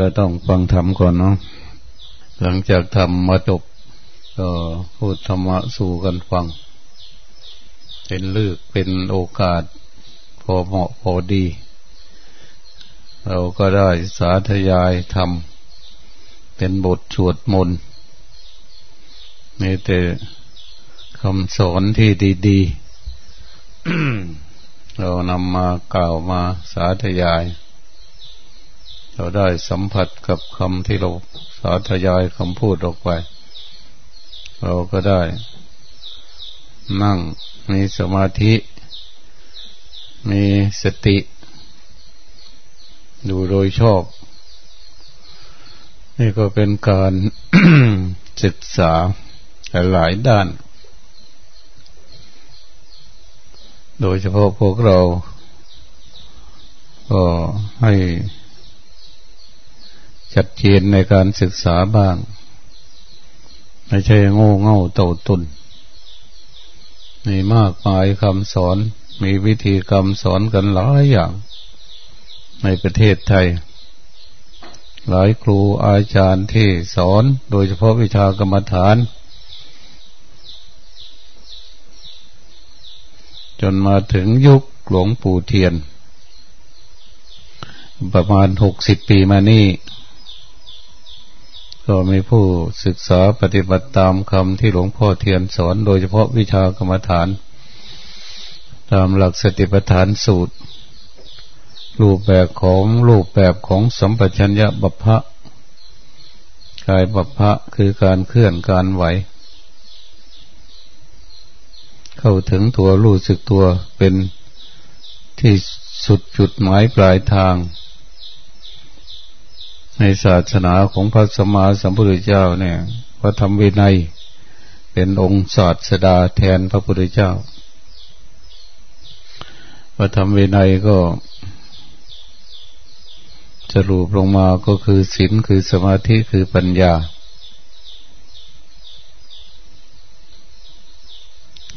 ก็ต้องฟังธรรมก่อนเนาะหลังจากทำมาจบก็พูดธรรมะสู่กันฟัง เป็นเลือกเป็นโอกาส พอเหมาะพอดี เราก็ได้สาธยายทำเป็นบทสวดมนต์มีแต่คำสอนที่ดีๆ เรานำมากล่าวมาสาธยาย เราได้สัมผัสกับคำที่เราสาธยายคำพูดออกไป เราก็ได้ นั่งมีสมาธิ มีสติ ดูโดยชอบ นี่ก็เป็นการศึกษาหลายด้าน โดยเฉพาะพวกเรา ก็ให้ ชัดเจนในการศึกษาบ้าง ไม่ใช่โง่เง่าเต่าตุนมีมากมายคำสอน มีวิธีคำสอนกันหลายอย่าง ในประเทศไทย หลายครูอาจารย์ที่สอน โดยเฉพาะวิชากรรมฐาน จนมาถึงยุคหลวงปู่เทียน ประมาณหกสิบปีมานี่ ก็มีผู้ศึกษาปฏิบัติตามคำที่หลวงพ่อเทียนสอนโดยเฉพาะวิชากรรมฐาน ตามหลักสติปัฏฐานสูตร รูปแบบของรูปแบบของสัมปชัญญะบัพพะกายบัพพะคือการเคลื่อนการไหว เข้าถึงตัวรู้สึกตัวเป็นที่สุดจุดหมายปลายทาง ในศาสนาของพระสมมาสัมพุทธเจ้าเนี่ยพระธรรมวินัย เป็นองค์ศาสดาแทนพระพุทธเจ้า พระธรรมวินัยก็จะรูปลงมาก็คือศีลคือสมาธิคือปัญญา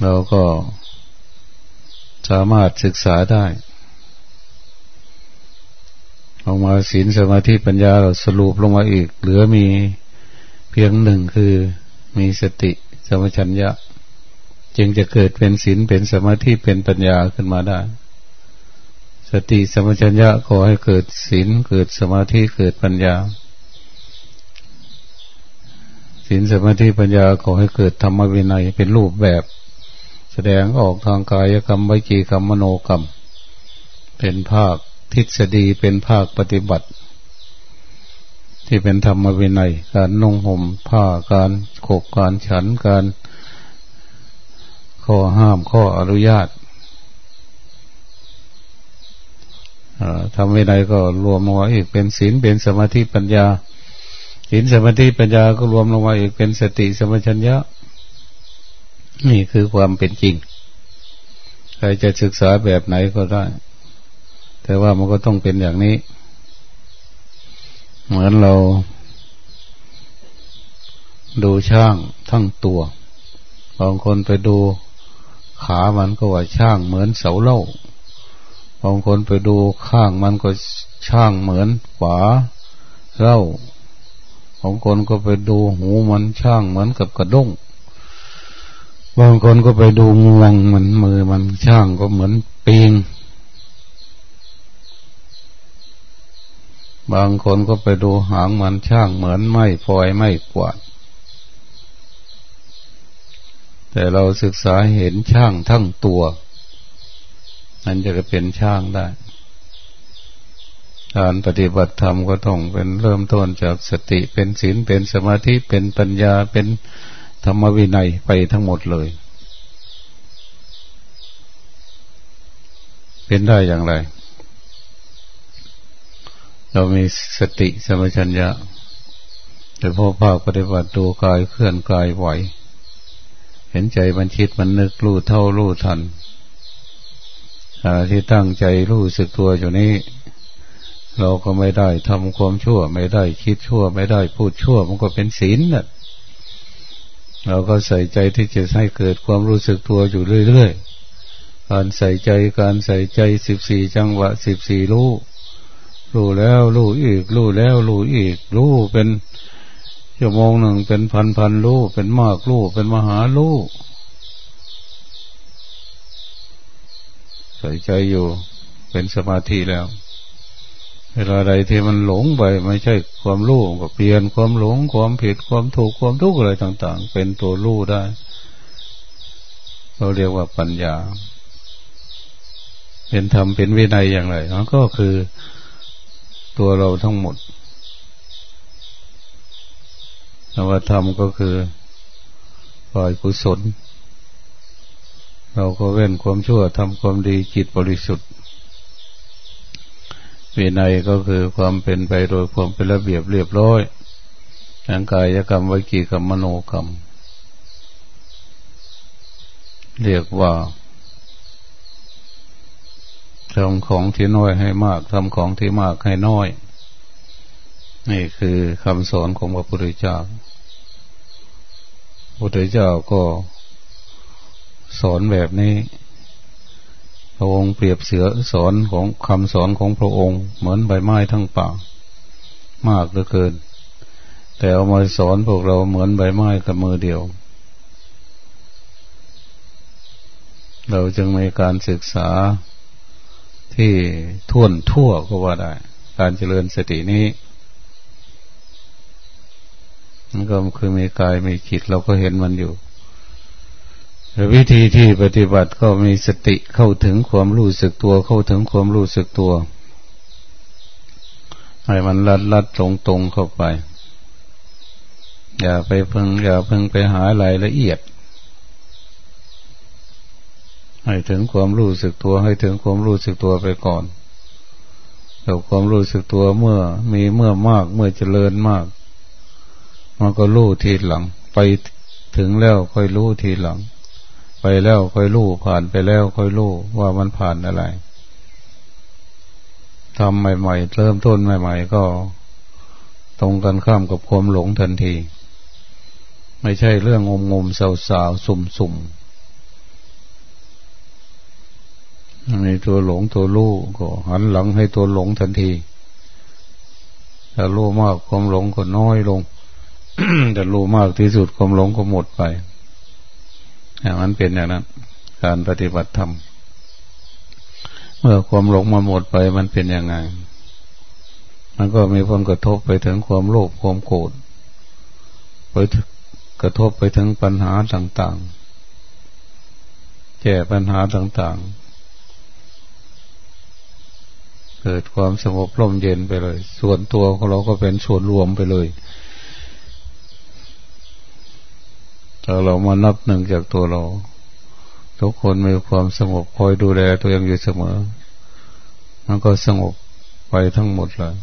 เราก็สามารถศึกษาได้ ลงมาศีลสมาธิปัญญาเราสรุปลงมาอีก เหลือมีเพียงหนึ่งคือมีสติสมชัญญะ จึงจะเกิดเป็นศีลเป็นสมาธิเป็นปัญญาขึ้นมาได้ สติสมชัญญะขอให้เกิดศีลเกิดสมาธิเกิดปัญญาศีลสมาธิปัญญาขอให้เกิดธรรมวินัยเป็นรูปแบบ แสดงออกทางกายกรรมวิจีกรรมมโนกรรม เป็นภาค ทฤษฎีเป็นภาคปฏิบัติ ที่เป็นธรรมวินัย การนุ่งห่มผ้าการขบการฉันการข้อห้ามข้ออนุญาตทำวินัยก็รวมลงมาอีกเป็นศีลเป็นสมาธิปัญญาศีลสมาธิปัญญาก็รวมลงมาอีกเป็นสติสมัชัญญะนี่คือความเป็นจริง ใครจะศึกษาแบบไหนก็ได้ แต่ว่ามันก็ต้องเป็นอย่างนี้ เหมือนเรา ดูช่างทั้งตัว บางคนไปดูขามันก็ว่าช่างเหมือนเสาเล่า บางคนไปดูข้างมันก็ช่างเหมือนฝาเล่า บางคนก็ไปดูหูมันช่างเหมือนกับกระด้ง บางคนก็ไปดูงวงมันมือมันช่างก็เหมือนปีง บางคนก็ไปดูหางมันช่างเหมือนไม้พลอยไม้กวาด แต่เราศึกษาเห็นช่างทั้งตัว นั่นจะเป็นช่างได้ การปฏิบัติธรรมก็ต้องเป็นเริ่มต้นจากสติเป็นศีลเป็นสมาธิเป็นปัญญาเป็นธรรมวินัยไปทั้งหมดเลย เป็นได้อย่างไร เรามีสติสมัชัญญะแต่พอภาคปฏิบัติดูกายเคลื่อนกายไหว เห็นใจมันคิดมันนึกรู้เท่ารู้ทันที่ตั้งใจรู้สึกตัวอยู่นี้ เราก็ไม่ได้ทำความชั่ว ไม่ได้คิดชั่ว ไม่ได้พูดชั่ว มันก็เป็นศีลน่ะเราก็ใส่ใจที่จะให้เกิดความรู้สึกตัวอยู่เรื่อยๆการใส่ใจการใส่ใจสิบสี่จังหวะสิบสี่รู้ รู้แล้วรู้อีก รู้แล้วรู้อีก รู้เป็นชั่วโมงหนึ่งเป็นพันพันรู้เป็นมากรู้เป็นมหารู้ใส่ใจอยู่ เป็นสมาธิแล้วเวลาใดที่มันหลงไปไม่ใช่ความรู้ก็เปลี่ยนความหลงความผิดความถูกความทุกข์อะไรต่าง ๆ เป็นตัวรู้ได้ เราเรียกว่าปัญญา เป็นธรรมเป็นวินัยอย่างไรมันก็คือ ตัวเราทั้งหมดนวธรรมก็คือฝ่ายกุศล เราก็เว้นความชั่วทำความดีจิตบริสุทธิ์วินัยก็คือความเป็นไปโดยความเป็นระเบียบเรียบร้อยทางกายกรรมวิกีกรรมมโนกรรม เรียกว่า ทำของที่น้อยให้มากทำของที่มากให้น้อย นี่คือคำสอนของพระพุทธเจ้าพระพุทธเจ้าก็สอนแบบนี้พระองค์เปรียบเสือสอนของคำสอนของพระองค์ เหมือนใบไม้ทั้งป่ามากเหลือเกิน แต่เอามาสอนพวกเราเหมือนใบไม้กับมือเดียว เราจึงมีการศึกษา ที่ท่วนทั่วก็ว่าได้ การเจริญสตินี้มันก็คือมีกายมีจิตเราก็เห็นมันอยู่วิธีที่ปฏิบัติก็มีสติเข้าถึงความรู้สึกตัวเข้าถึงความรู้สึกตัวให้มันลัดลัดตรงตรงเข้าไป อย่าไปพึงอย่าพึงไปหารายละเอียด ให้ถึงความรู้สึกตัวให้ถึงความรู้สึกตัวไปก่อนแต่ความรู้สึกตัวเมื่อมีเมื่อมากเมื่อเจริญมาก มันก็รู้ทีหลัง ไปถึงแล้วค่อยรู้ทีหลัง ไปแล้วค่อยรู้ผ่านไปแล้วค่อยรู้ว่ามันผ่านอะไรทำใหม่ๆเริ่มต้นใหม่ ๆ ก็ตรงกันข้ามกับความหลงทันที ไม่ใช่เรื่องงมงมสาวๆสุ่มๆ มีตัวหลงตัวรู้ก็หันหลังให้ตัวหลงทันทีถ้ารู้มากความหลงก็น้อยลงแต่รู้มากที่สุดความหลงก็หมดไปอย่างนั้นเป็นอย่างนั้นการปฏิบัติธรรมเมื่อความหลงมันหมดไปมันเป็นยังไง มันก็มีผลกระทบไปถึงความโลภความโกรธไปกระทบไปถึงปัญหาต่างๆแก้ปัญหาต่างๆ เกิดความสงบร่มเย็นไปเลย ส่วนตัวของเราก็เป็นส่วนรวมไปเลยถ้าเรามานับหนึ่งจากตัวเรา ทุกคนมีความสงบคอยดูแลตัวเองอยู่เสมอ มันก็สงบไปทั้งหมดเลย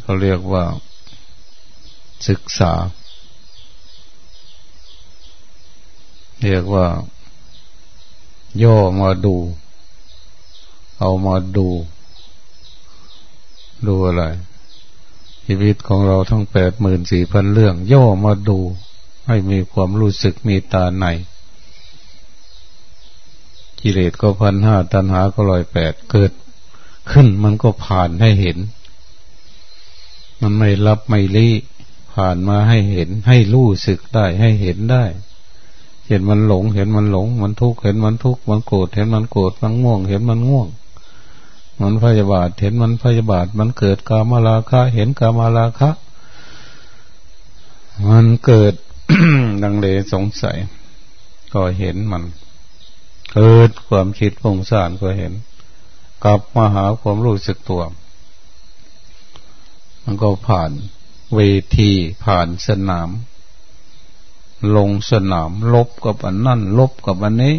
เขาเรียกว่าศึกษา เรียกว่า ย่อมาดู เอามาดู ดูอะไร ชีวิตของเราทั้งแปดหมื่นสี่พันเรื่อง ย่อมาดู ให้มีความรู้สึกมีตาในกิเลสก็พันห้าตัณหาก็ลอยแปดเกิดขึ้นมันก็ผ่านให้เห็น มันไม่รับไม่ลี้ผ่านมาให้เห็น ให้รู้สึกได้ให้เห็นได้ เห็นมันหลง เห็นมันหลง มันทุกข์เห็นมันทุกข์มันโกรธเห็นมันโกรธมันง่วง เห็นมันง่วง มันพยาบาท เห็นมันพยาบาท มันเกิดกามาลาคะ เห็นกามาลาคะ มันเกิดดังเลสงสัย ก็เห็นมัน เกิดความคิดผงสารก็เห็น กลับมาหาความรู้สึกตัว มันก็ผ่านเวทีผ่านสนาม ลงสนาม ลบกับอันนั่น ลบกับอันนี้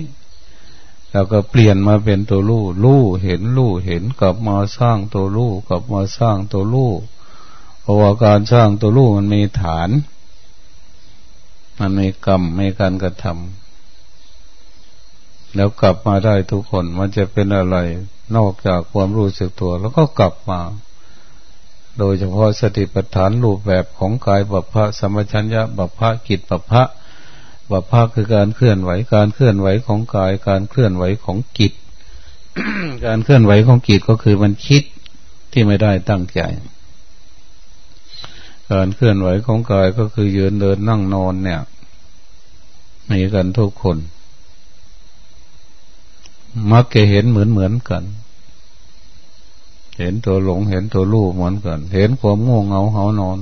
แล้วก็เปลี่ยนมาเป็นตัวรู้รู้เห็นรู้เห็นกลับมาสร้างตัวรู้กลับมาสร้างตัวรู้เพราะว่าการสร้างตัวรู้มันมีฐาน มันมีกรรมมีการกระทำแล้วกลับมาได้ทุกคนมันจะเป็นอะไร นอกจากความรู้สึกตัว แล้วก็กลับมา โดยเฉพาะสติปัฏฐานรูปแบบของกายบัพพะสมัชัญญะบัพพะกิจบัพพะ ว่าภาคคือการเคลื่อนไหว การเคลื่อนไหวของกาย การเคลื่อนไหวของจิต การเคลื่อนไหวของจิตก็คือมันคิดที่ไม่ได้ตั้งใจ การเคลื่อนไหวของกายก็คือยืนเดินนั่งนอนเนี่ยมีกันทุกคน มักจะเห็นเหมือนเหมือนกัน เห็นตัวหลงเห็นตัวรู้เหมือนกัน เห็นความง่วงเหงาเหานอน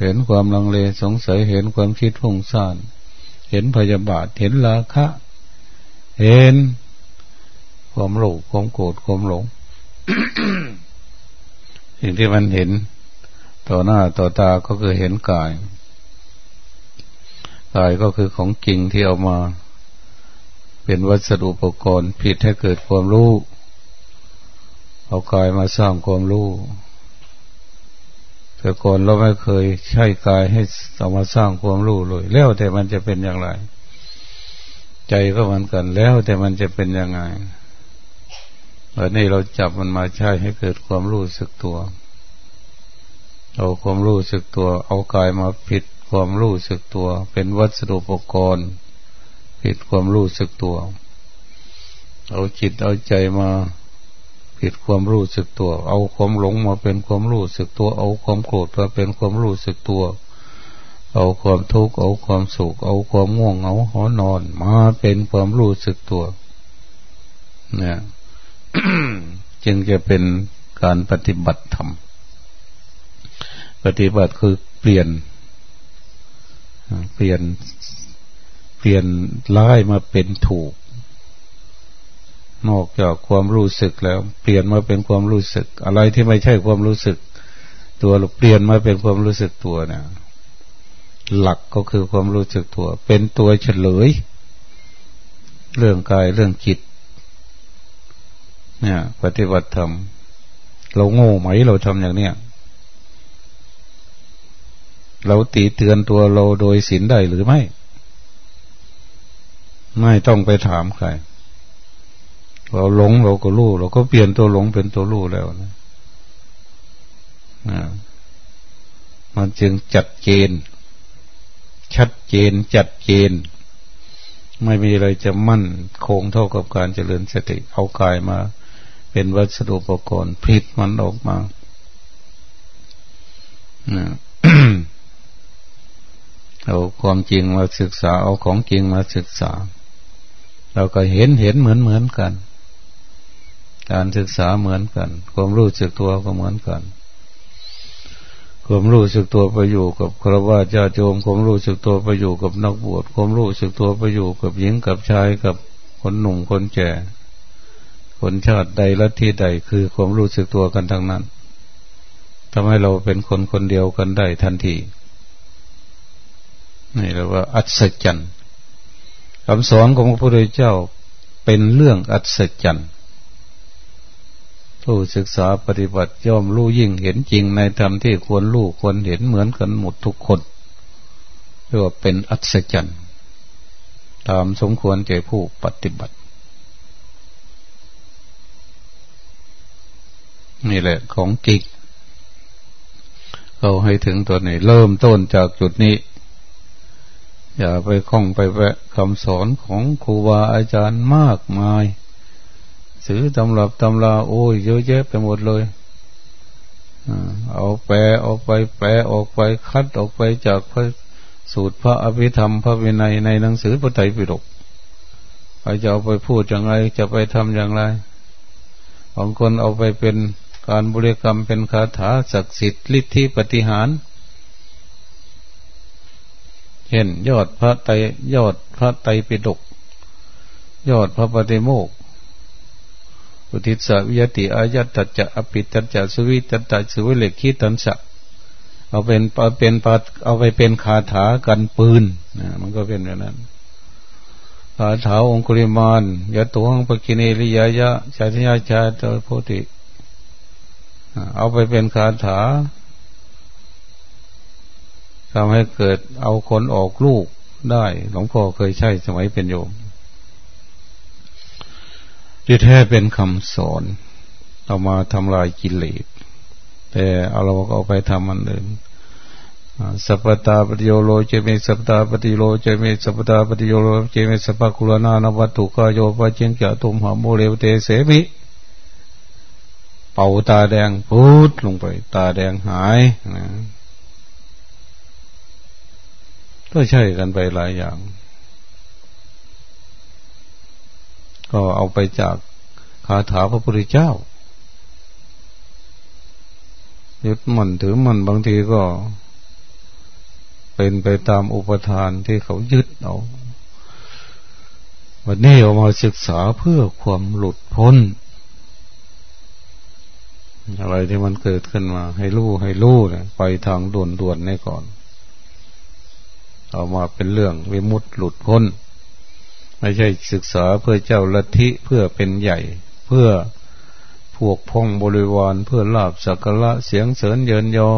เห็นความลังเลสงสัยเห็นความคิดพุ่งซ่าน เห็นพยาบาท เห็นราคะ เห็น ความโลภความโกรธความหลง สิ่งที่มันเห็น ต่อหน้าต่อตาก็คือเห็นกาย กายก็คือของจริงที่เอามา เป็นวัสดุอุปกรณ์ผิดให้เกิดความรู้ เอากายมาสร้างความรู้ แต่ก่อนเราไม่เคยใช้กายให้เอามาสร้างความรู้เลย แล้วแต่มันจะเป็นอย่างไร ใจก็เหมือนกันแล้วแต่มันจะเป็นยังไงวันนี้เราจับมันมาใช้ให้เกิดความรู้สึกตัว เอาความรู้สึกตัว เอากายมาผิดความรู้สึกตัว เป็นวัสดุอุปกรณ์ผิดความรู้สึกตัว เอาจิตเอาใจมา ผิดความรู้สึกตัว เอาความหลงมาเป็นความรู้สึกตัว เอาความโกรธมาเป็นความรู้สึกตัว เอาความทุกข์เอาความสุข เอาความง่วงเหงาหอนอน มาเป็นความรู้สึกตัวเนี่ยจึงจะเป็นการปฏิบัติธรรม ปฏิบัติคือเปลี่ยน เปลี่ยน เปลี่ยนร้ายมาเป็นถูก นอกจากความรู้สึกแล้ว เปลี่ยนมาเป็นความรู้สึก อะไรที่ไม่ใช่ความรู้สึก ตัวเปลี่ยนมาเป็นความรู้สึกตัวเนะหลักก็คือความรู้สึกตัว เป็นตัวเฉลย เรื่องกายเรื่องจิต เนี่ย ปฏิบัติธรรมเราโง่ไหมเราทำอย่างเนี้ยเราตีเตือนตัวเราโดยศีลได้หรือไม่ ไม่ต้องไปถามใคร เราหลงเราก็รู้เราก็เปลี่ยนตัวหลงเป็นตัวรู้แล้วนะมันจึงจัดเจน ชัดเจนจัดเจน ไม่มีอะไรจะมั่นคงเท่ากับการเจริญสติเอากายมา เป็นวัสดุอุปกรณ์ผิดมันออกมาเอาความจริงมาศึกษา เอาของจริงมาศึกษา เราก็เห็นเห็นเหมือนเหมือนกัน การศึกษาเหมือนกัน ความรู้สึกตัวก็เหมือนกัน ความรู้สึกตัวไปอยู่กับครวญญาโจมความรู้สึกตัวไปอยู่กับนักบวชความรู้สึกตัวไปอยู่กับหญิงกับชายกับคนหนุ่มคนแก่คนชาติใดละที่ใดคือความรู้สึกตัวกันทั้งนั้นทำให้เราเป็นคนคนเดียวกันได้ทันทีนี่เรียกว่า อัศจรรย์คำสอนของพระพุทธเจ้าเป็นเรื่องอัศจรรย์ ผู้ศึกษาปฏิบัติย่อมรู้ยิ่งเห็นจริงในธรรมที่ควรรู้ควรเห็นเหมือนกันหมดทุกคนเรียกว่าเป็นอัศจรรย์ตามสมควรแก่ผู้ปฏิบัติ นี่แหละของกิกเราให้ถึงตัวนี้ เริ่มต้นจากจุดนี้ อย่าไปคล้องไปแวะคำสอนของครูบาอาจารย์มากมาย สือตำรับตำราโอ้ยเยอะแยะไปหมดเลยเอาแปลออกไป แปลออกไปคัดออกไปจากพระสูตรพระอภิธรรมพระวินัยในหนังสือพระไตรปิฎกไปจะเอาไปพูดอย่างไรจะไปทำอย่างไรบางคนเอาไปเป็นการบริกรรมเป็นคาถาศักดิ์สิทธิ์ฤทธิปฏิหารเห็นยอดพระไตยอดพระไตรปิฎกยอดพระปฏิโมก อุทิศวิยติอายัตตัจะอภิตัจะสุวิตัจะสุวิเลกิตันสะเอาเป็นเอาเป็นปเอาไปเป็นคาถากันปืนนะมันก็เป็นแบบนั้นคาถาองคุริมานยะตัวงปกินีริยายะชาติยาชาตโพธิเอาไปเป็นคาถาทำให้เกิดเอาคนออกลูกได้ หลวงพ่อเคยใช้สมัยเป็นโยม ที่แท้เป็นคำสอนเอามาทำลายกิเลส แต่เอาเราก็เอาไปทำมันอื่นสัพตาปฏิโยโลเจเมสัพตาปฏิโลเจเมสัพตาปฏิโยโลเจเมสัพพคุลนานวัตถุกายโยปะเจงเกตุมหาโมเลวเตเสมิเป่าตาแดงพูดลงไป ตาแดงหายนะก็ใช่กันไปหลายอย่าง ก็เอาไปจากคาถาพระพุทธเจ้า ยึดมันถือมันบางทีก็ เป็นไปตามอุปทานที่เขายึดเอาวันนี้เอามาศึกษาเพื่อความหลุดพ้น อะไรที่มันเกิดขึ้นมา ให้รู้ให้รู้เนี่ยไปทางด่วนด่วนนี่ก่อน เอามาเป็นเรื่องวิมุตต์หลุดพ้น ไม่ใช่ศึกษาเพื่อเจ้าลัทธิเพื่อเป็นใหญ่ เพื่อพวกพองบริวารเพื่อลาบสักการะเสียงเสริญเยินยอ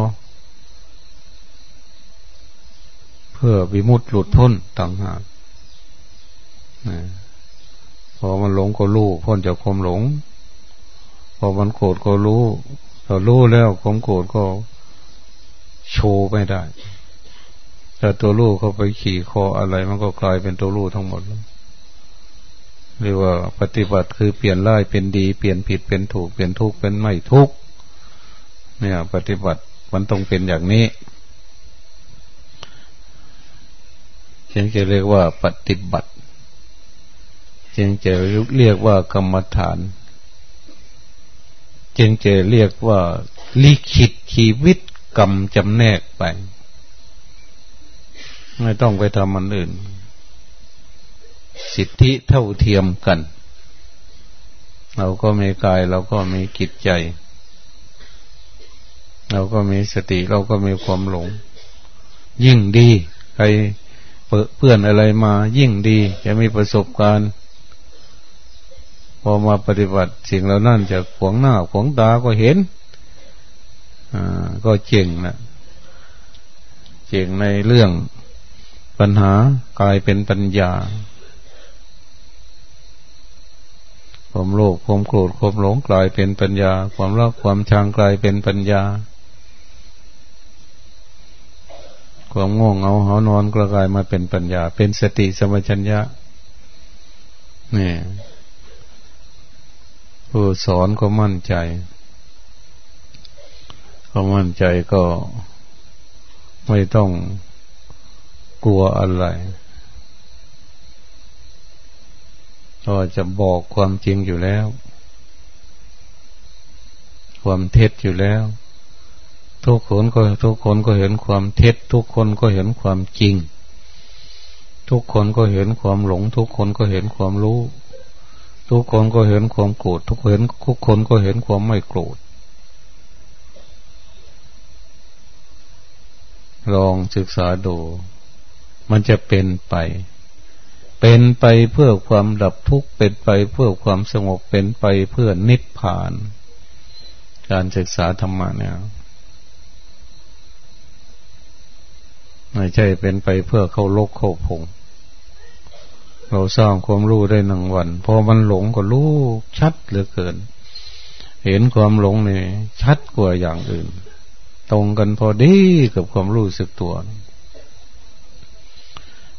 เพื่อวิมุตต์หลุดพ้นต่างหากพอมันหลงก็รู้พ้นจากความหลง พอมันโกรธก็รู้พอรู้แล้วความโกรธก็โชว์ไม่ได้แต่ตัวรู้เขาไปขี่คออะไร มันก็กลายเป็นตัวรู้ทั้งหมด เรียกว่าปฏิบัติคือเปลี่ยนร้ายเป็นดี เปลี่ยนผิดเป็นถูกเปลี่ยนทุกข์เป็นไม่ทุกข์เนี่ย ปฏิบัติมันต้องเป็นอย่างนี้จึงจะเรียกว่าปฏิบัติจึงจะเรียกว่ากรรมฐาน จึงจะเรียกว่า ลิขิตชีวิตกรรมจำแนกไป ไม่ต้องไปทำมันอื่น สิทธิเท่าเทียมกัน เราก็มีกายเราก็มีกิจใจ เราก็มีสติเราก็มีความหลง ยิ่งดีใครเพื่อนอะไรมายิ่งดีจะมีประสบการณ์พอมาปฏิบัติสิ่งเหล่านั้นจะขวงหน้าขวงตาก็เห็นอ่าก็เจ๋งนะเจ๋งในเรื่องปัญหากลายเป็นปัญญา ความโลภความโกรธความหลงกลายเป็นปัญญา ความรักความชังกลายเป็นปัญญา ความง่วงเอาหานอนกลายมาเป็นปัญญา เป็นสติสมัชัญญะนี่ผู้สอนก็มั่นใจก็มั่นใจก็ไม่ต้องกลัวอะไร ก็จะบอกความจริงอยู่แล้ว ความเท็จอยู่แล้ว ทุกคนก็ทุกคนก็เห็นความเท็จ ทุกคนก็เห็นความจริง ทุกคนก็เห็นความหลง ทุกคนก็เห็นความรู้ ทุกคนก็เห็นความโกรธทุกเห็นทุกคนก็เห็นความไม่โกรธลองศึกษาดู มันจะเป็นไป เป็นไปเพื่อความดับทุกข์เป็นไปเพื่อความสงบเป็นไปเพื่อนิพพาน การศึกษาธรรมะเนี่ยไม่ใช่เป็นไปเพื่อเข้าโลกเข้าพงเราสร้างความรู้ได้หนึ่งวันพอมันหลงก็รู้ชัดเหลือเกิน เห็นความหลงนี่ชัดกว่าอย่างอื่น ตรงกันพอดีกับความรู้สึกตัว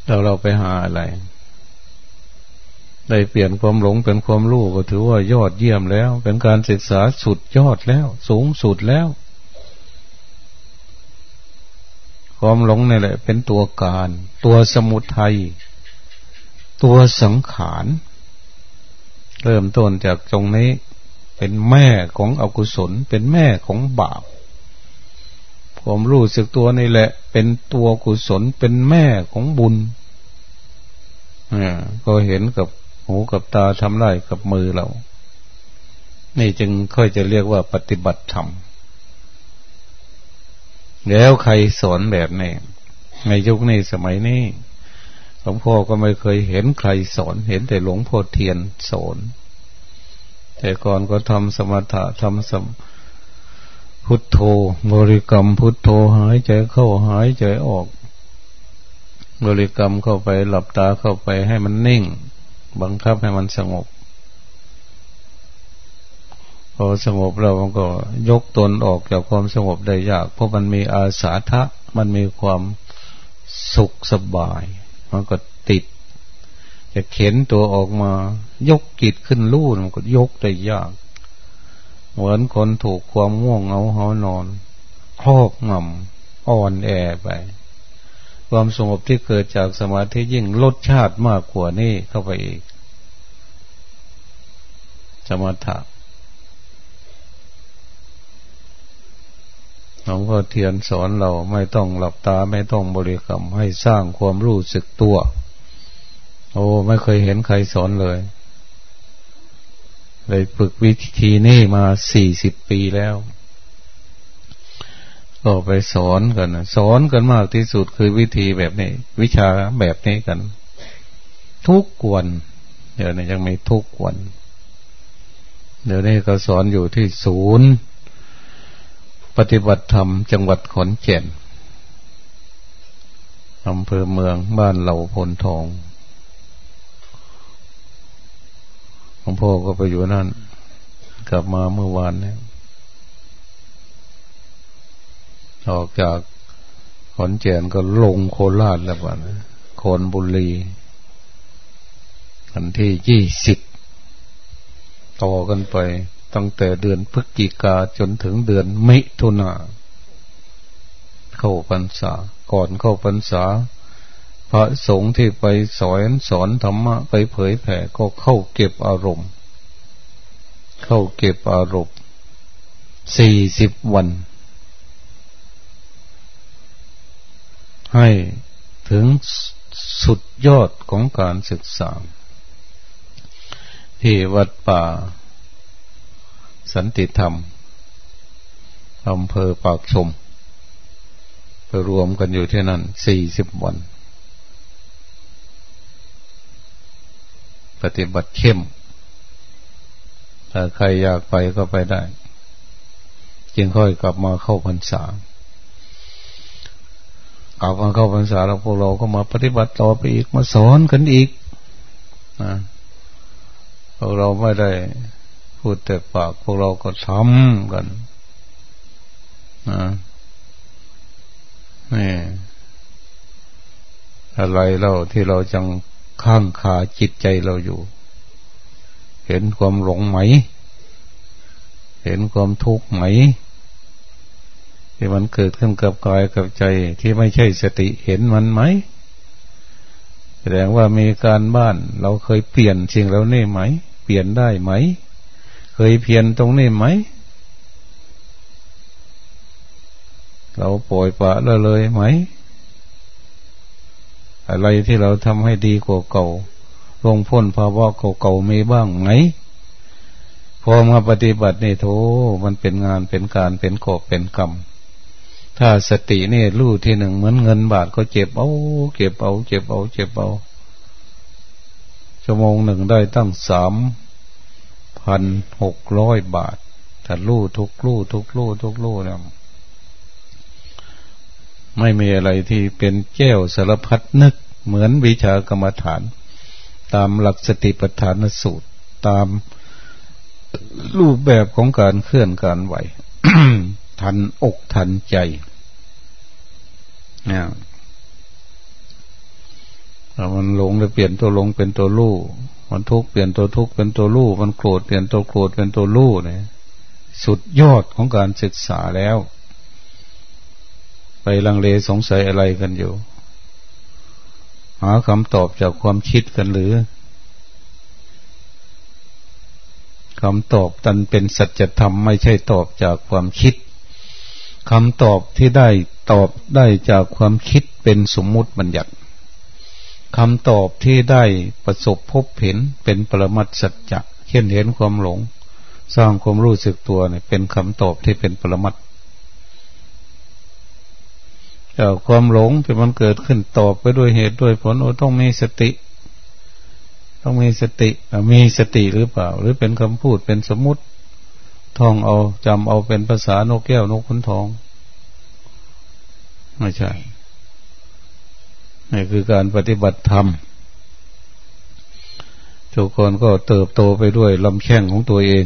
เราเราไปหาอะไร ได้เปลี่ยนความหลงเป็นความรู้ก็ถือว่ายอดเยี่ยมแล้ว เป็นการศึกษาสุดยอดแล้ว สูงสุดแล้ว ความหลงนี่แหละ เป็นตัวการ ตัวสมุทัยตัวสังขารเริ่มต้นจากตรงนี้ เป็นแม่ของอกุศล เป็นแม่ของบาปผมรู้สึกตัวนี่แหละ เป็นตัวกุศลเป็นแม่ของบุญก็เห็นกับ หูกับตาทำได้กับมือเรา นี่จึงค่อยจะเรียกว่าปฏิบัติธรรม แล้วใครสอนแบบนี้ในยุคนี้สมัยนี้หลวงพ่อก็ไม่เคยเห็นใครสอน เห็นแต่หลวงพ่อเทียนสอนแต่ก่อนก็ทำสมถะทำสมพุทโธบริกรรมพุทโธหายใจเข้าหายใจออก บริกรรมเข้าไปหลับตาเข้าไปให้มันนิ่ง บังคับให้มันสงบ พอสงบแล้วมันก็ยกตนออกจากความสงบได้ยาก เพราะมันมีอาสาทะ มันมีความสุขสบาย มันก็ติด จะเข็นตัวออกมา ยกกิจขึ้นลู่มันก็ยกได้ยาก เหมือนคนถูกความง่วงเหงาหานอน ครอบงำอ่อนแอไป ความสงบที่เกิดจากสมาธิยิ่งลดชาติมากกว่านี้เข้าไปอีกสมถะหลวงพ่อเทียนสอนเราไม่ต้องหลับตาไม่ต้องบริกรรมให้สร้างความรู้สึกตัว โอ้ไม่เคยเห็นใครสอนเลย เลยฝึกวิธีนี้มาสี่สิบปีแล้ว ก็ไปสอนกันสอนกันมากที่สุดคือวิธีแบบนี้ วิชาแบบนี้กัน ทุกวันเดี๋ยวนี้ยังไม่ทุกวันเดี๋ยวนี้ก็สอนอยู่ที่ศูนย์ ปฏิบัติธรรมจังหวัดขอนแก่นอำเภอเมืองบ้านเหล่าพลทองลวงพ่อก็ไปอยู่นั่น กลับมาเมื่อวานเนี่ย ออกจากขอนแก่นก็ลงโคราชแล้วบ้านโคนบุรีวันที่ยี่สิบต่อกันไป ตั้งแต่เดือนพฤศจิกาจนถึงเดือนมิถุนาเข้าพรรษา ก่อนเข้าพรรษา พระสงฆ์ที่ไปสอนสอนธรรมะ ไปเผยแผ่ก็เข้าเก็บอารมณ์ เข้าเก็บอารมณ์สี่สิบวัน ให้ถึงสุดยอดของการศึกษา ที่วัดป่า สันติธรรมอำเภอปากชม ไปรวมกันอยู่ที่นั่นสี่สิบวัน ปฏิบัติเข้ม ถ้าใครอยากไปก็ไปได้ จึงค่อยกลับมาเข้าพรรษา ลับมาเข้าพรรษาแล้วพวกเราก็มาปฏิบัติต่อไปอีกมาสอนกันอีกนะพวกเราไม่ได้พูดแต่ปาก พวกเราก็ทำกันนะนี่อะไรเราที่เราจังข้างขาจิตใจเราอยู่ เห็นความหลงไหม เห็นความทุกข์ไหม ที่มันเกิดขึ้นกับกายกับใจที่ไม่ใช่สติเห็นมันไหมแสดงว่ามีการบ้านเราเคยเปลี่ยนสิ่งแล้วนี่ไหม เปลี่ยนได้ไหม เคยเพียนตรงนี้ไหม เราปล่อยปะละเลยไหม อะไรที่เราทำให้ดีกว่าเก่าลงพ้นภาวะเก่าๆมีบ้างไหมพอมาปฏิบัตินี่โถมันเป็นงานเป็นการเป็นกอบเป็นกรรม ถ้าสตินี่รู้ที่หนึ่งเหมือนเงินบาทก็เจ็บเอาเก็บเอา เจ็บเอา เจ็บเอาชั่วโมงหนึ่งได้ตั้งสามพันหกร้อยบาทถ้ารู้ทุกรู้ทุกรู้ทุกรู้เนี่ยไม่มีอะไรที่เป็นแก้วสารพัดนึก เหมือนวิชากรรมฐาน ตามหลักสติปัฏฐานสูตร ตามรูปแบบของการเคลื่อนการไหว ทันอกทันใจเนี่ยมันหลงเลยเปลี่ยนตัวหลงเป็นตัวลู่มันทุกข์เปลี่ยนตัวทุกข์เป็นตัวลู่มันโกรธเปลี่ยนตัวโกรธเป็นตัวลู่เนี่ยสุดยอดของการศึกษาแล้ว ไปลังเลสงสัยอะไรกันอยู่ หาคำตอบจากความคิดกันหรือคำตอบตันเป็นสัจธรรมไม่ใช่ตอบจากความคิด คำตอบที่ได้ตอบได้จากความคิดเป็นสมมุติบัญญัติคำตอบที่ได้ประสบพบเห็นเป็นปรมัตสัจจะเห็นเห็นความหลง สร้างความรู้สึกตัวเนี่ยเป็นคำตอบที่เป็นปรมัตจากความหลงที่มันเกิดขึ้นตอบไปด้วยเหตุด้วยผลโอ้ต้องมีสติ ต้องมีสติมีสติหรือเปล่า หรือเป็นคำพูดเป็นสมมติ ท่องเอาจำเอาเป็นภาษานกแก้วนกขุนทอง ไม่ใช่นี่คือการปฏิบัติธรรมทุกคนก็เติบโตไปด้วยลำแข้งของตัวเอง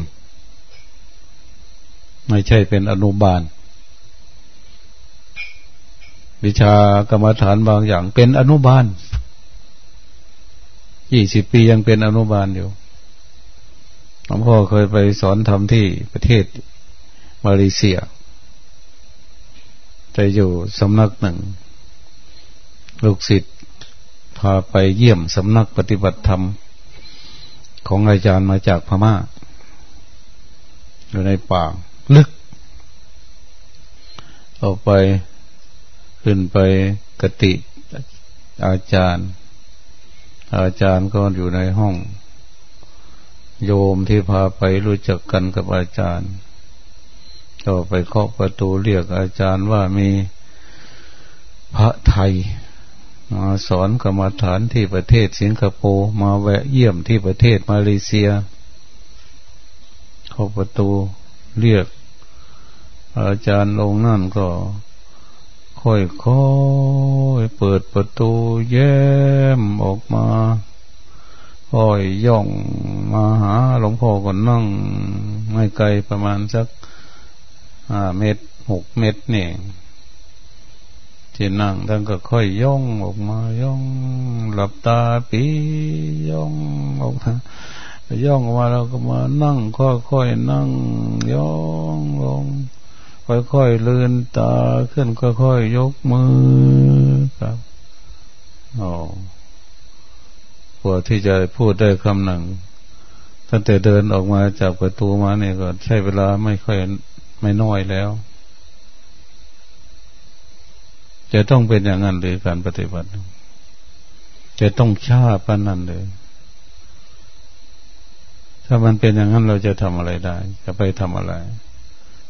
ไม่ใช่เป็นอนุบาล วิชากรรมฐานบางอย่างเป็นอนุบาลยี่สิบปียังเป็นอนุบาลอยู่ หลวงพ่อเคยไปสอนทำที่ประเทศมาเลเซียจะอยู่สำนักหนึ่ง ลูกศิษย์พาไปเยี่ยมสำนักปฏิบัติธรรม ของอาจารย์มาจากพมา่า อยู่ในป่าลึก ออกไปขึ้นไปกติอาจารย์ อาจารย์ก็อยู่ในห้อง โยมที่พาไปรู้จักกันกับอาจารย์ก็ไปเคาะประตูเรียกอาจารย์ว่ามีพระไทย มาสอนกรรมฐานที่ประเทศสิงคโปร์มาแวะเยี่ยมที่ประเทศมาเลเซียเข้าประตูเรียก อาจารย์ลงนั่นก็ค่อยค่อยเปิดประตูแย้มออกมา ค่อยย่องมาหาหลวงพ่อก็นั่งไม่ไกลประมาณสักห้าเมตรหกเมตรเนี่ยที่นั่งท่านก็ค่อยย่องออกมาย่องหลับตาปีย่องออกมาย่องออกมาเราก็มานั่ง ค่อยๆนั่ง ย่องลงค่อยๆเลื่อนตาขึ้นค่อยๆยกมือครับโอ้ กว่าที่จะพูดได้คำหนึ่งตั้งแต่เดินออกมาจากประตูมาเนี่ยก็ใช้เวลาไม่ค่อยไม่น้อยแล้ว จะต้องเป็นอย่างนั้นหรือการปฏิบัติ จะต้องชาปนนั้นเลย ถ้ามันเป็นอย่างนั้นเราจะทำอะไรได้ จะไปทำอะไร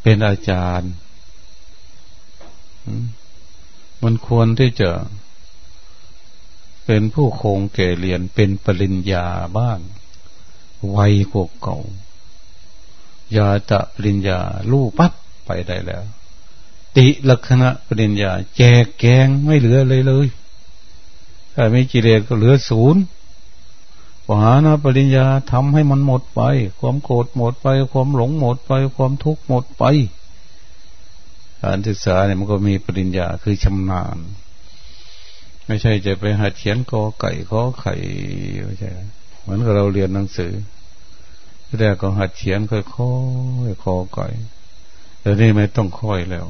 เป็นอาจารย์ มันควรที่จะ เป็นผู้คงเก่เรียนเป็นปริญญาบ้างไวกว่าเก่ายาตะปริญญาลู่ปั๊บไปได้แล้ว ติลักษณะปริญญา แจกแกงไม่เหลือเลยเลยถ้าไม่กิเลสก็เหลือศูนย์ปหานาปริญญาทำให้มันหมดไป ความโกรธหมดไป ความหลงหมดไป ความทุกข์หมดไป การศึกษาเนี่ยมันก็มีปริญญาคือชำนาญ ไม่ใช่จะไปหัดเขียนกอไก่ขอไข่ไม่ใช่เหมือนกับเราเรียนหนังสือแรกก็หัดเขียนค่อยๆคอไก่แต่นี่ไม่ต้องค่อยแล้ว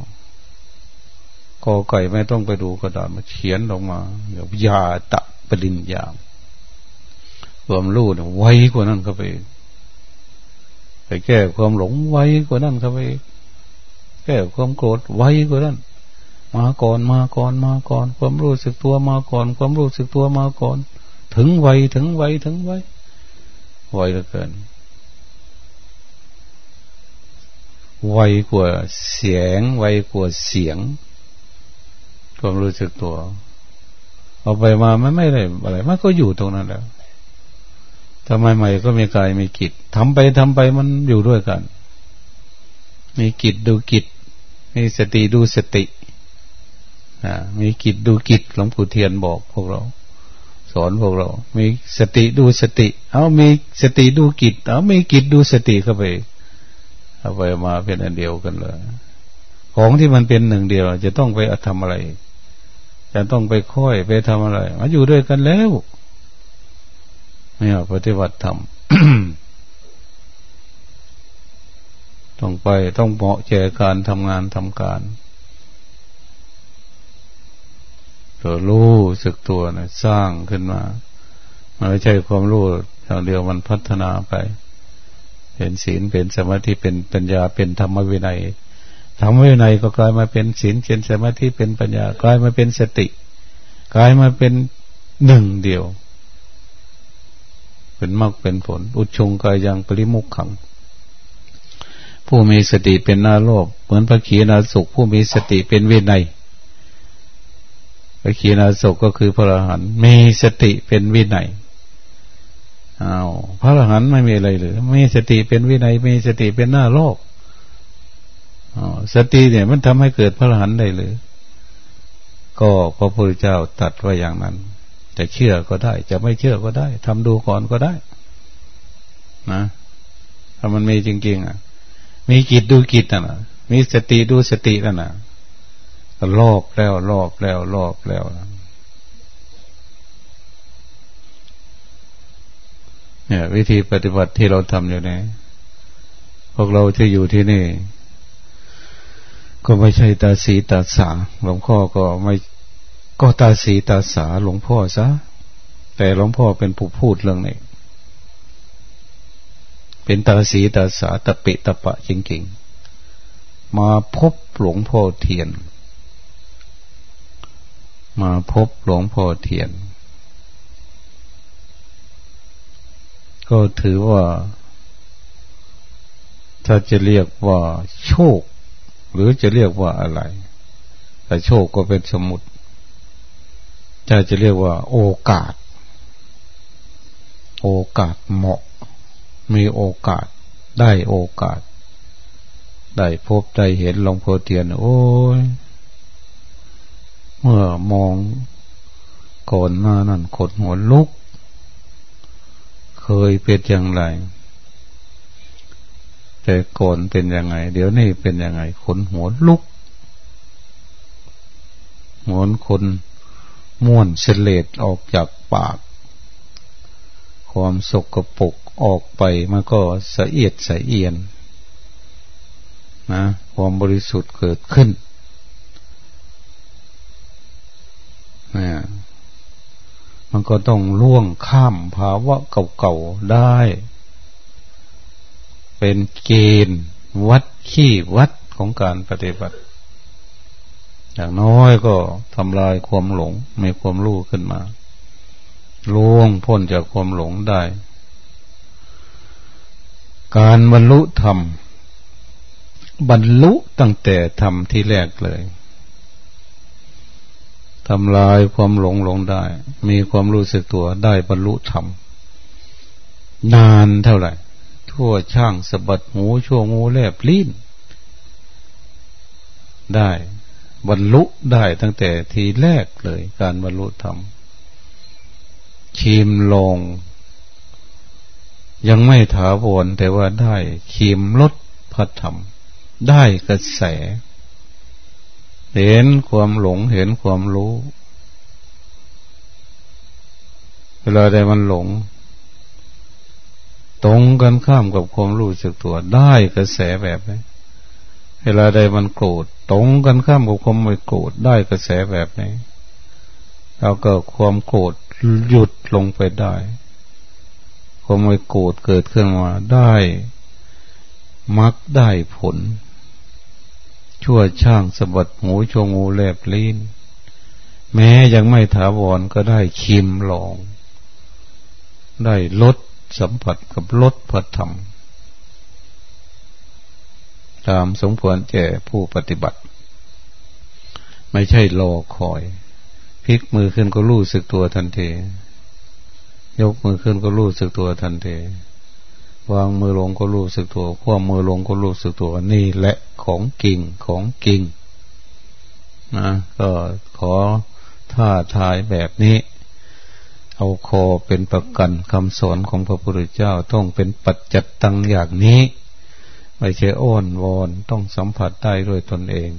คอไก่ไม่ต้องไปดูกระดาษมาเขียนลงมาเดี๋ยวยาตะปริญญาความรู้เนี่ยไวกว่านั้นเข้าไปไปแก้ความหลงไวกว่านั้นเข้าไปแก้ความโกรธไวกว่านั้น มาก่อนมาก่อนมาก่อน ความรู้สึกตัวมาก่อน ความรู้สึกตัวมาก่อน ถึงไวถึงไวถึงไวไวเหลือเกินไวกว่าเสียงไวกว่าเสียง ความรู้สึกตัวเอาไปมามันไม่ได้อะไรมันก็อยู่ตรงนั้นแล้วทำไมใหม่ก็มีกายมีกิจทำไปทำไปมันอยู่ด้วยกัน มีกิจดูกิจมีสติดูสติ มีกิจดูกิจหลวงปู่เทียนบอกพวกเรา สอนพวกเรา มีสติดูสติ เอามีสติดูกิจ เอามีกิจดูสติเข้าไปเอาไปมาเป็นอันเดียวกันเลยของที่มันเป็นหนึ่งเดียว จะต้องไปทำอะไร จะต้องไปค่อยไปทำอะไรมาอยู่ด้วยกันแล้วเนี่ยปฏิบัติธรรมต้องไปต้องเหมาะแก่การทำงานทำการ ตัวรู้สึกตัวนะสร้างขึ้นมามไม่ใช่ความรู้อย่างเดียวมันพัฒนาไปเป็นศีลเป็นสมาธิเป็นปัญญาเป็นธรรมวินัยธรรมวินัยก็กลายมาเป็นศีลเป็นสมาธิเป็นปัญญากลายมาเป็นสติกลายมาเป็นหนึ่งเดียว เป็นมรรคเป็นผล อุชงกายยังปริมุขขัง ผู้มีสติเป็นนาโลภเหมือนพระขีณาสุขผู้มีสติเป็นวินัย พระขีณาสุขก็คือพระอรหันต์มีสติเป็นวินัยอ้าวพระอรหันต์ไม่มีอะไรเลยมีสติเป็นวินัยมีสติเป็นหน้าโลกอสติเนี่ยมันทำให้เกิดพระอรหันต์ได้เลยก็พระพุทธเจ้าตัดไว้อย่างนั้น จะเชื่อก็ได้ จะไม่เชื่อก็ได้ทำดูก่อนก็ได้ นะถ้ามันมีจริงๆอะ มีกิจดูกิจนะมีสติดูสตินะนะ รอบแล้วรอบแล้วรอบแล้ว เนี่ย วิธีปฏิบัติที่เราทำอยู่เนี่ยวกเราจะอยู่ที่นี่ ก็ไม่ใช่ตาสีตาสาหลวงพ่อก็ไม่ก็ตาสีตาสาหลวงพ่อซะแต่หลวงพ่อเป็นผู้พูดเรื่องนี้เป็นตาสีตาสาตะปิตะปะจริงๆ มาพบหลวงพ่อเทียน มาพบหลวงพ่อเทียน ก็ถือว่า ถ้าจะเรียกว่าโชค หรือจะเรียกว่าอะไร แต่โชคก็เป็นสมุดถ้าจะเรียกว่า โอกาส โอกาสเหมาะ มีโอกาสได้โอกาส ได้พบได้เห็นหลวงพ่อเทียน โอ้ย เมื่อมองก่อนหน้านั้นขดหัวลุก เคยเป็นอย่างไร แต่ก่อนเป็นยังไง เดี๋ยวนี้เป็นยังไง ขนหัวลุกหมอนคนม้วนเสลดออกจากปาก ความสกปรกออกไปมันก็สะเอียดสะเอียนนะความบริสุทธิ์เกิดขึ้น นะมันก็ต้องล่วงข้ามภาวะเก่าๆได้ เป็นเกณฑ์วัดขี้วัดของการปฏิบัติ อย่างน้อยก็ทำลายความหลงมีความรู้ขึ้นมาล่วงพ้นจากความหลงได้ การบรรลุธรรม บรรลุตั้งแต่ทำที่แรกเลย ทำลายความหลงหลงได้ มีความรู้สึกตัวได้บรรลุธรรม นานเท่าไหร่ ทั่วช่างสะบัดหูชั่วงูแลบลิ้นได้ บรรลุได้ตั้งแต่ทีแรกเลย การบรรลุธรรม ชิมลง ยังไม่ถาวรแต่ว่าได้ชิมลดพระธรรม ได้กระแส เห็นความหลงเห็นความรู้ เวลาใดมันหลง ตรงกันข้ามกับความรู้สึกตัวได้กระแสแบบนี้เวลาใดมันโกรธตรงกันข้ามกับความไม่โกรธได้กระแสแบบนี้เราก็ความโกรธหยุดลงไปได้ ความไม่โกรธเกิดขึ้นมาได้มักได้ผล ชั่วช่างสะบัดหูชงูแลบลิ้น แม้ยังไม่ถาวรก็ได้คิมลอง ได้ลดสัมผัสกับลดพระธรรม ตามสมควรแก่ผู้ปฏิบัติ ไม่ใช่รอคอย พลิกมือขึ้นก็รู้สึกตัวทันที ยกมือขึ้นก็รู้สึกตัวทันที วางมือลงก็รู้สึกตัวคว่ำมือลงก็รู้สึกตัวนี่แหละของกิ่งของกิ่งนะก็ขอท่าทายแบบนี้ เอาคอเป็นประกันคำสอนของพระพุทธเจ้าต้องเป็นปัจจัตตังอย่างนี้ ไม่ใช่อ้อนวอนต้องสัมผัสได้ด้วยตนเอง